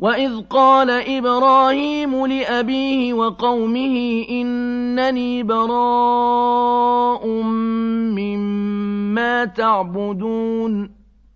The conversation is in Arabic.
وَإِذْ قَالَ إِبْرَاهِيمُ لِأَبِيهِ وَقَوْمِهِ إِنَّنِي بَرَاءٌ مِّمَّا تَعْبُدُونَ